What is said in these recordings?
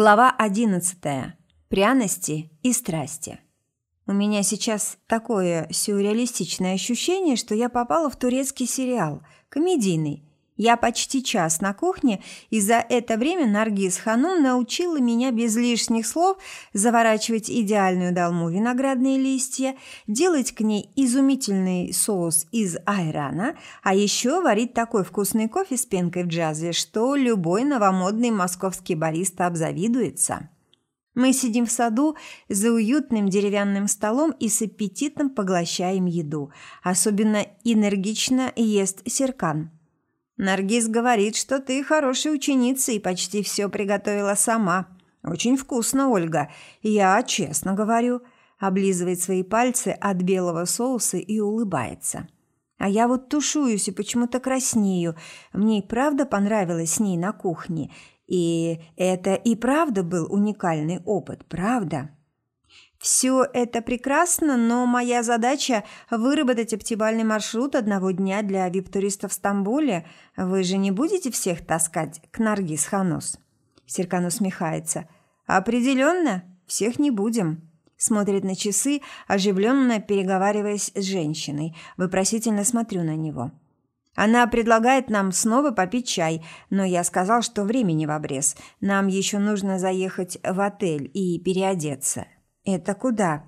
Глава 11. Пряности и страсти. У меня сейчас такое сюрреалистичное ощущение, что я попала в турецкий сериал, комедийный. Я почти час на кухне, и за это время Наргиз Ханум научила меня без лишних слов заворачивать идеальную долму виноградные листья, делать к ней изумительный соус из айрана, а еще варить такой вкусный кофе с пенкой в джазе, что любой новомодный московский бариста обзавидуется. Мы сидим в саду за уютным деревянным столом и с аппетитом поглощаем еду. Особенно энергично ест Серкан – Наргиз говорит, что ты хорошая ученица и почти все приготовила сама. Очень вкусно, Ольга. Я честно говорю. Облизывает свои пальцы от белого соуса и улыбается. А я вот тушуюсь и почему-то краснею. Мне и правда понравилось с ней на кухне. И это и правда был уникальный опыт, правда? Все это прекрасно, но моя задача – выработать оптимальный маршрут одного дня для вип-туристов в Стамбуле. Вы же не будете всех таскать к Наргиз Ханус?» Серкан усмехается. «Определенно, всех не будем». Смотрит на часы, оживленно переговариваясь с женщиной. Вопросительно смотрю на него. Она предлагает нам снова попить чай, но я сказал, что времени в обрез. Нам еще нужно заехать в отель и переодеться. «Это куда?»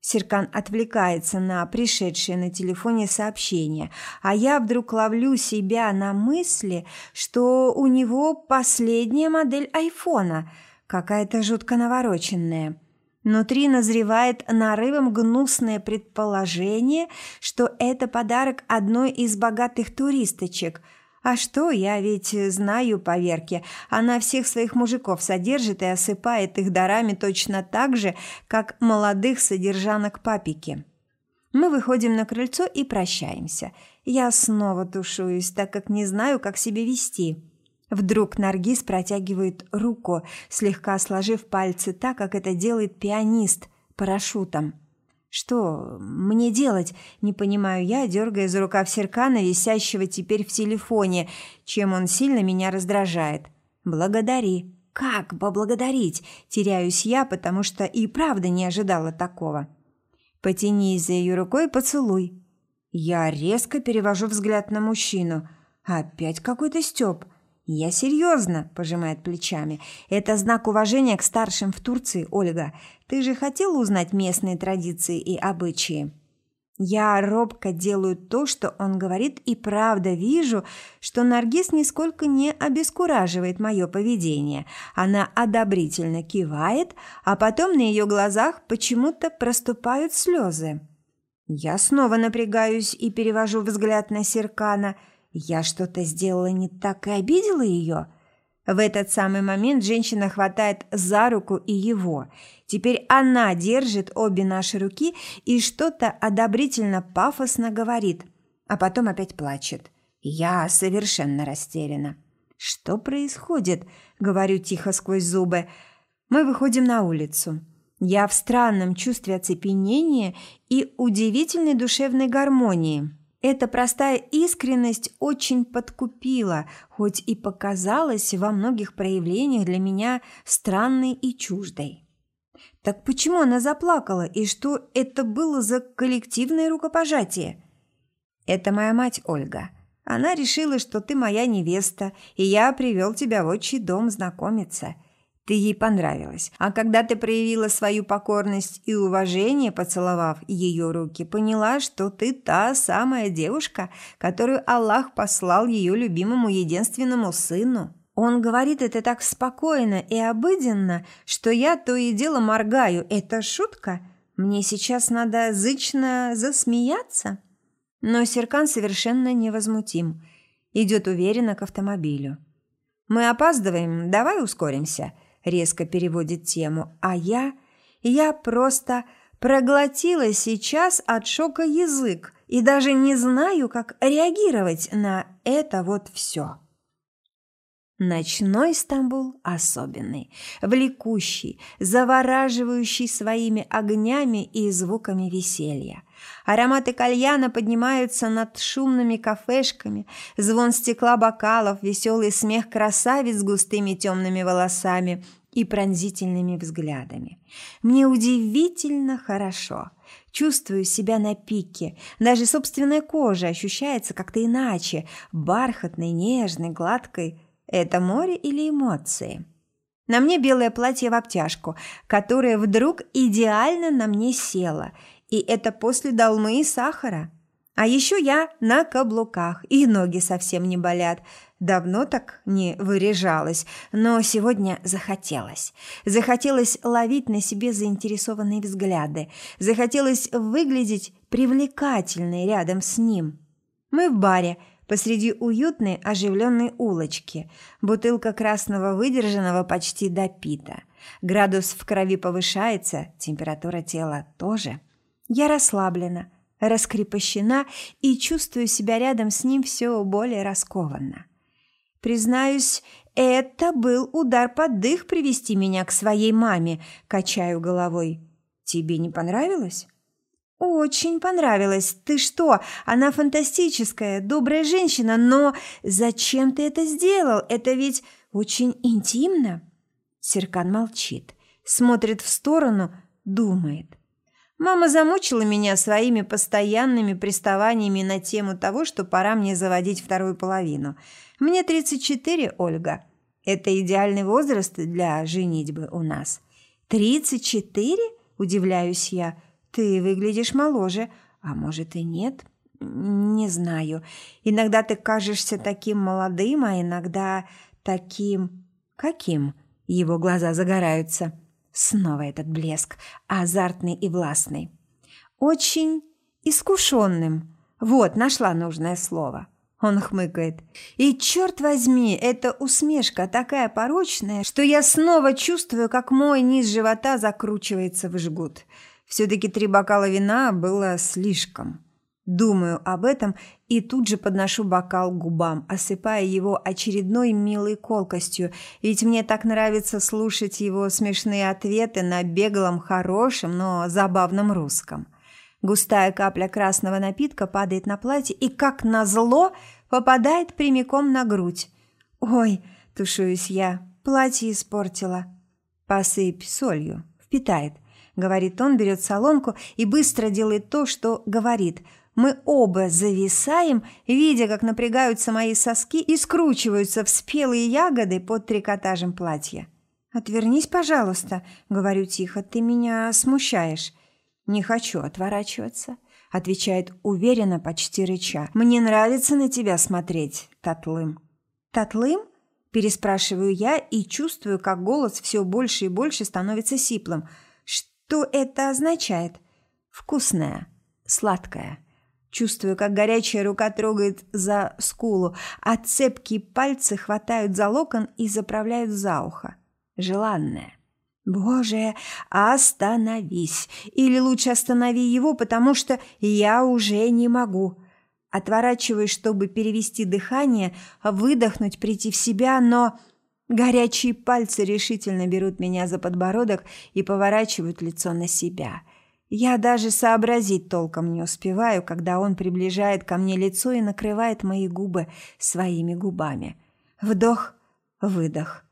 Серкан отвлекается на пришедшее на телефоне сообщение, а я вдруг ловлю себя на мысли, что у него последняя модель айфона, какая-то жутко навороченная. Внутри назревает нарывом гнусное предположение, что это подарок одной из богатых туристочек – а что, я ведь знаю поверки. Она всех своих мужиков содержит и осыпает их дарами точно так же, как молодых содержанок папики. Мы выходим на крыльцо и прощаемся. Я снова тушуюсь, так как не знаю, как себя вести. Вдруг Наргиз протягивает руку, слегка сложив пальцы так, как это делает пианист парашютом. Что мне делать? Не понимаю я, дергая за рукав Серкана, висящего теперь в телефоне, чем он сильно меня раздражает. Благодари. Как поблагодарить? Теряюсь я, потому что и правда не ожидала такого. Потянись за ее рукой и поцелуй. Я резко перевожу взгляд на мужчину. Опять какой-то Степ. «Я серьезно», – пожимает плечами. «Это знак уважения к старшим в Турции, Ольга. Ты же хотела узнать местные традиции и обычаи?» Я робко делаю то, что он говорит, и правда вижу, что Наргиз нисколько не обескураживает мое поведение. Она одобрительно кивает, а потом на ее глазах почему-то проступают слезы. Я снова напрягаюсь и перевожу взгляд на Серкана – я что-то сделала не так и обидела ее? В этот самый момент женщина хватает за руку и его. Теперь она держит обе наши руки и что-то одобрительно пафосно говорит, а потом опять плачет. Я совершенно растеряна. «Что происходит?» – говорю тихо сквозь зубы. Мы выходим на улицу. Я в странном чувстве оцепенения и удивительной душевной гармонии – эта простая искренность очень подкупила, хоть и показалась во многих проявлениях для меня странной и чуждой. Так почему она заплакала, и что это было за коллективное рукопожатие? Это моя мать Ольга. Она решила, что ты моя невеста, и я привел тебя в отчий дом знакомиться – ты ей понравилась. А когда ты проявила свою покорность и уважение, поцеловав ее руки, поняла, что ты та самая девушка, которую Аллах послал ее любимому единственному сыну. Он говорит это так спокойно и обыденно, что я то и дело моргаю. Это шутка? Мне сейчас надо зычно засмеяться? Но Серкан совершенно невозмутим. Идет уверенно к автомобилю. «Мы опаздываем, давай ускоримся», резко переводит тему, а я... Я просто проглотила сейчас от шока язык и даже не знаю, как реагировать на это вот все. Ночной Стамбул особенный, влекущий, завораживающий своими огнями и звуками веселья. Ароматы кальяна поднимаются над шумными кафешками, звон стекла бокалов, веселый смех красавиц с густыми темными волосами и пронзительными взглядами. Мне удивительно хорошо. Чувствую себя на пике. Даже собственная кожа ощущается как-то иначе. Бархатной, нежной, гладкой. Это море или эмоции? На мне белое платье в обтяжку, которое вдруг идеально на мне село. И это после долмы и сахара. А еще я на каблуках, и ноги совсем не болят. Давно так не выряжалась, но сегодня захотелось. Захотелось ловить на себе заинтересованные взгляды. Захотелось выглядеть привлекательной рядом с ним. Мы в баре, посреди уютной оживленной улочки. Бутылка красного выдержанного почти допита. Градус в крови повышается, температура тела тоже. Я расслаблена, раскрепощена и чувствую себя рядом с ним все более раскованно. Признаюсь, это был удар под дых привести меня к своей маме, качаю головой. Тебе не понравилось? Очень понравилось. Ты что? Она фантастическая, добрая женщина, но зачем ты это сделал? Это ведь очень интимно. Серкан молчит, смотрит в сторону, думает. Мама замучила меня своими постоянными приставаниями на тему того, что пора мне заводить вторую половину. Мне 34, Ольга. Это идеальный возраст для женитьбы у нас. 34? Удивляюсь я. Ты выглядишь моложе. А может и нет? Не знаю. Иногда ты кажешься таким молодым, а иногда таким... Каким? Его глаза загораются. Снова этот блеск, азартный и властный. Очень искушенным. Вот, нашла нужное слово. Он хмыкает. И черт возьми, эта усмешка такая порочная, что я снова чувствую, как мой низ живота закручивается в жгут. Все-таки три бокала вина было слишком. Думаю об этом и тут же подношу бокал к губам, осыпая его очередной милой колкостью, ведь мне так нравится слушать его смешные ответы на беглом, хорошем, но забавном русском. Густая капля красного напитка падает на платье и, как назло, попадает прямиком на грудь. «Ой!» – тушуюсь я. Платье испортила. «Посыпь солью. Впитает», – говорит он, берет солонку и быстро делает то, что говорит – мы оба зависаем, видя, как напрягаются мои соски и скручиваются в спелые ягоды под трикотажем платья. «Отвернись, пожалуйста», — говорю тихо, — «ты меня смущаешь». «Не хочу отворачиваться», — отвечает уверенно, почти рыча. «Мне нравится на тебя смотреть, Татлым». «Татлым?» – переспрашиваю я и чувствую, как голос все больше и больше становится сиплым. «Что это означает?» «Вкусная, сладкая». Чувствую, как горячая рука трогает за скулу, а цепкие пальцы хватают за локон и заправляют за ухо. Желанное. Боже, остановись. Или лучше останови его, потому что я уже не могу. Отворачиваюсь, чтобы перевести дыхание, выдохнуть, прийти в себя, но... Горячие пальцы решительно берут меня за подбородок и поворачивают лицо на себя. Я даже сообразить толком не успеваю, когда он приближает ко мне лицо и накрывает мои губы своими губами. Вдох, выдох.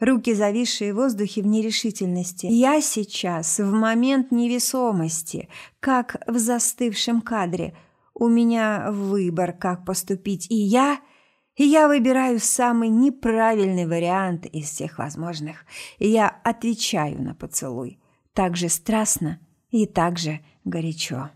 Руки, зависшие в воздухе в нерешительности. Я сейчас в момент невесомости, как в застывшем кадре. У меня выбор, как поступить, и я... Я выбираю самый неправильный вариант из всех возможных. Я отвечаю на поцелуй. Так же страстно, и также горячо.